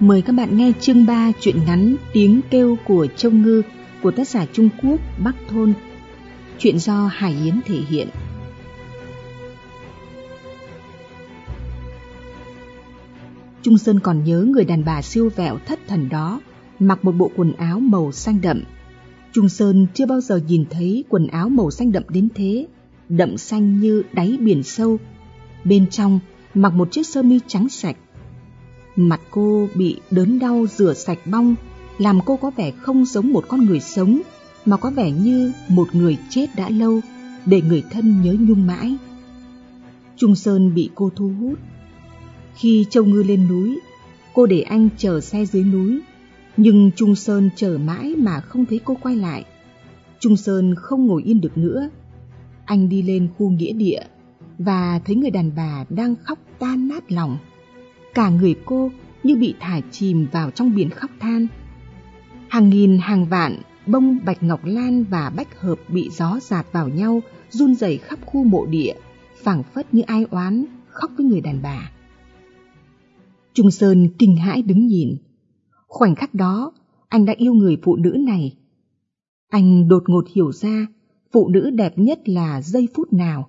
Mời các bạn nghe chương 3 truyện ngắn Tiếng kêu của Châu Ngư của tác giả Trung Quốc Bắc Thôn. Chuyện do Hải Yến thể hiện. Trung Sơn còn nhớ người đàn bà siêu vẹo thất thần đó, mặc một bộ quần áo màu xanh đậm. Trung Sơn chưa bao giờ nhìn thấy quần áo màu xanh đậm đến thế, đậm xanh như đáy biển sâu. Bên trong mặc một chiếc sơ mi trắng sạch, Mặt cô bị đớn đau rửa sạch bong, làm cô có vẻ không giống một con người sống, mà có vẻ như một người chết đã lâu, để người thân nhớ nhung mãi. Trung Sơn bị cô thu hút. Khi Châu Ngư lên núi, cô để anh chờ xe dưới núi, nhưng Trung Sơn chờ mãi mà không thấy cô quay lại. Trung Sơn không ngồi yên được nữa. Anh đi lên khu nghĩa địa và thấy người đàn bà đang khóc tan nát lòng cả người cô như bị thả chìm vào trong biển khóc than. Hàng nghìn hàng vạn bông bạch ngọc lan và bách hợp bị gió giạt vào nhau, run rẩy khắp khu mộ địa, phảng phất như ai oán, khóc với người đàn bà. Trung Sơn kinh hãi đứng nhìn. Khoảnh khắc đó, anh đã yêu người phụ nữ này. Anh đột ngột hiểu ra, phụ nữ đẹp nhất là giây phút nào.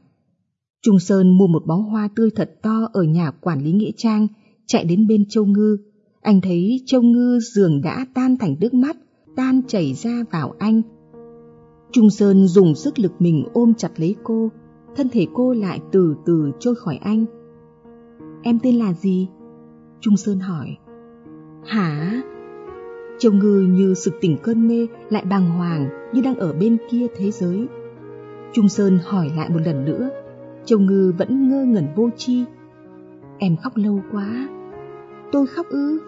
Trung Sơn mua một bó hoa tươi thật to ở nhà quản lý Nghĩa Trang chạy đến bên Châu Ngư. Anh thấy Châu Ngư giường đã tan thành nước mắt, tan chảy ra vào anh. Trung Sơn dùng sức lực mình ôm chặt lấy cô, thân thể cô lại từ từ trôi khỏi anh. Em tên là gì? Trung Sơn hỏi. Hả? Châu Ngư như sực tỉnh cơn mê lại bàng hoàng như đang ở bên kia thế giới. Trung Sơn hỏi lại một lần nữa. Châu Ngư vẫn ngơ ngẩn vô chi. Em khóc lâu quá. Tôi khóc ư?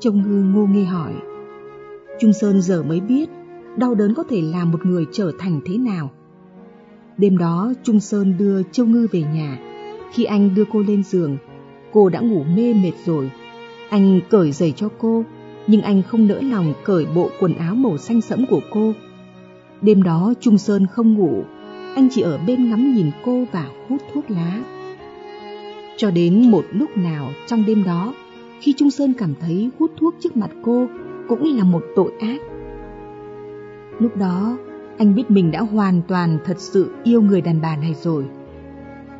Trông Ngư ngô nghi hỏi. Trung Sơn giờ mới biết đau đớn có thể làm một người trở thành thế nào. Đêm đó Trung Sơn đưa Châu Ngư về nhà. Khi anh đưa cô lên giường, cô đã ngủ mê mệt rồi. Anh cởi giày cho cô, nhưng anh không nỡ lòng cởi bộ quần áo màu xanh sẫm của cô. Đêm đó Trung Sơn không ngủ, anh chỉ ở bên ngắm nhìn cô và hút thuốc lá. Cho đến một lúc nào trong đêm đó, khi Trung Sơn cảm thấy hút thuốc trước mặt cô cũng là một tội ác. Lúc đó, anh biết mình đã hoàn toàn thật sự yêu người đàn bà này rồi.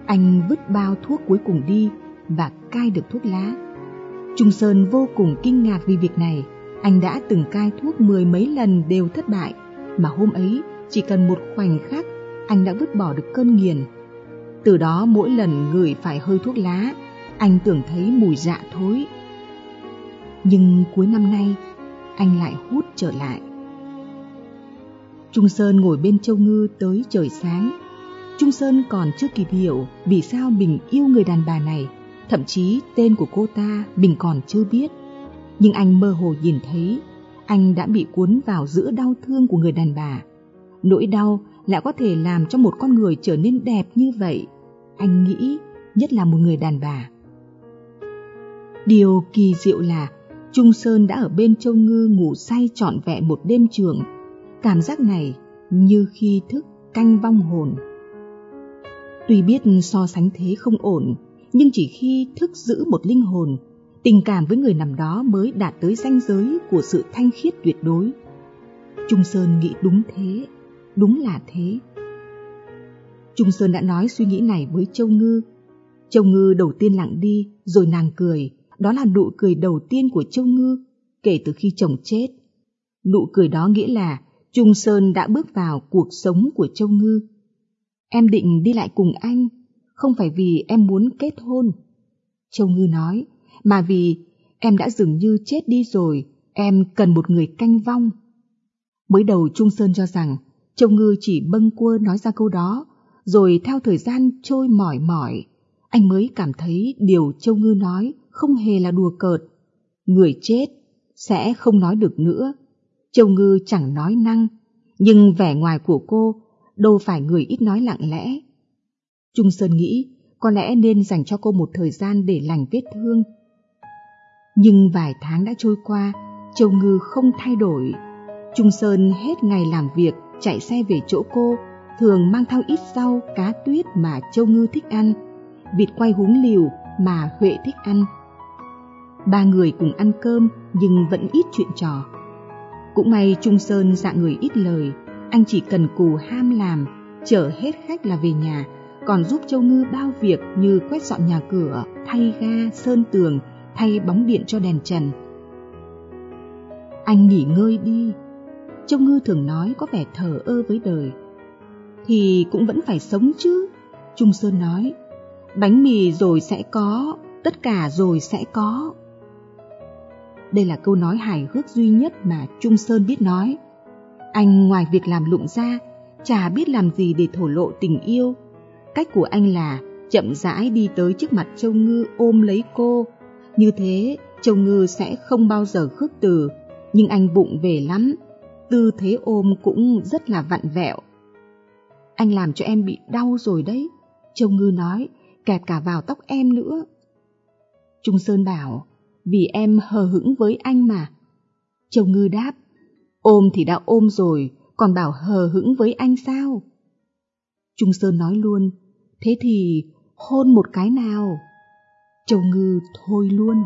Anh vứt bao thuốc cuối cùng đi và cai được thuốc lá. Trung Sơn vô cùng kinh ngạc vì việc này. Anh đã từng cai thuốc mười mấy lần đều thất bại, mà hôm ấy chỉ cần một khoảnh khắc anh đã vứt bỏ được cơn nghiền. Từ đó mỗi lần ngửi phải hơi thuốc lá, anh tưởng thấy mùi dạ thối nhưng cuối năm nay anh lại hút trở lại. Trung Sơn ngồi bên Châu Ngư tới trời sáng. Trung Sơn còn chưa kịp hiểu vì sao mình yêu người đàn bà này, thậm chí tên của cô ta mình còn chưa biết. Nhưng anh mơ hồ nhìn thấy anh đã bị cuốn vào giữa đau thương của người đàn bà. Nỗi đau lại có thể làm cho một con người trở nên đẹp như vậy. Anh nghĩ nhất là một người đàn bà. Điều kỳ diệu là Trung Sơn đã ở bên Châu Ngư ngủ say trọn vẹn một đêm trường. Cảm giác này như khi thức canh vong hồn. Tuy biết so sánh thế không ổn, nhưng chỉ khi thức giữ một linh hồn, tình cảm với người nằm đó mới đạt tới ranh giới của sự thanh khiết tuyệt đối. Trung Sơn nghĩ đúng thế, đúng là thế. Trung Sơn đã nói suy nghĩ này với Châu Ngư. Châu Ngư đầu tiên lặng đi, rồi nàng cười, đó là nụ cười đầu tiên của Châu Ngư kể từ khi chồng chết. Nụ cười đó nghĩa là Trung Sơn đã bước vào cuộc sống của Châu Ngư. Em định đi lại cùng anh, không phải vì em muốn kết hôn. Châu Ngư nói, mà vì em đã dường như chết đi rồi, em cần một người canh vong. Mới đầu Trung Sơn cho rằng Châu Ngư chỉ bâng quơ nói ra câu đó, rồi theo thời gian trôi mỏi mỏi, anh mới cảm thấy điều Châu Ngư nói không hề là đùa cợt. Người chết sẽ không nói được nữa. Châu Ngư chẳng nói năng, nhưng vẻ ngoài của cô đâu phải người ít nói lặng lẽ. Trung Sơn nghĩ có lẽ nên dành cho cô một thời gian để lành vết thương. Nhưng vài tháng đã trôi qua, Châu Ngư không thay đổi. Trung Sơn hết ngày làm việc chạy xe về chỗ cô, thường mang theo ít rau, cá tuyết mà Châu Ngư thích ăn, vịt quay húng liều mà Huệ thích ăn. Ba người cùng ăn cơm nhưng vẫn ít chuyện trò. Cũng may Trung Sơn dạng người ít lời, anh chỉ cần cù ham làm, chở hết khách là về nhà, còn giúp Châu Ngư bao việc như quét dọn nhà cửa, thay ga, sơn tường, thay bóng điện cho đèn trần. Anh nghỉ ngơi đi. Châu Ngư thường nói có vẻ thờ ơ với đời. Thì cũng vẫn phải sống chứ. Trung Sơn nói, bánh mì rồi sẽ có, tất cả rồi sẽ có. Đây là câu nói hài hước duy nhất mà Trung Sơn biết nói. Anh ngoài việc làm lụng ra, chả biết làm gì để thổ lộ tình yêu. Cách của anh là chậm rãi đi tới trước mặt Châu Ngư ôm lấy cô. Như thế, Châu Ngư sẽ không bao giờ khước từ, nhưng anh bụng về lắm. Tư thế ôm cũng rất là vặn vẹo. Anh làm cho em bị đau rồi đấy, Châu Ngư nói, kẹp cả vào tóc em nữa. Trung Sơn bảo, vì em hờ hững với anh mà. Châu Ngư đáp, ôm thì đã ôm rồi, còn bảo hờ hững với anh sao? Trung Sơn nói luôn, thế thì hôn một cái nào? Châu Ngư thôi luôn.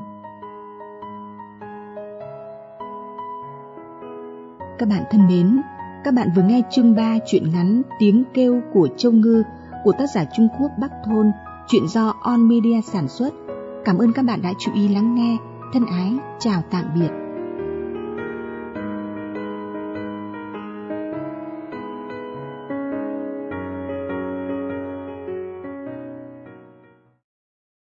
Các bạn thân mến, các bạn vừa nghe chương 3 truyện ngắn Tiếng kêu của Châu Ngư của tác giả Trung Quốc Bắc Thôn, chuyện do On Media sản xuất. Cảm ơn các bạn đã chú ý lắng nghe. Thân ái, chào tạm biệt.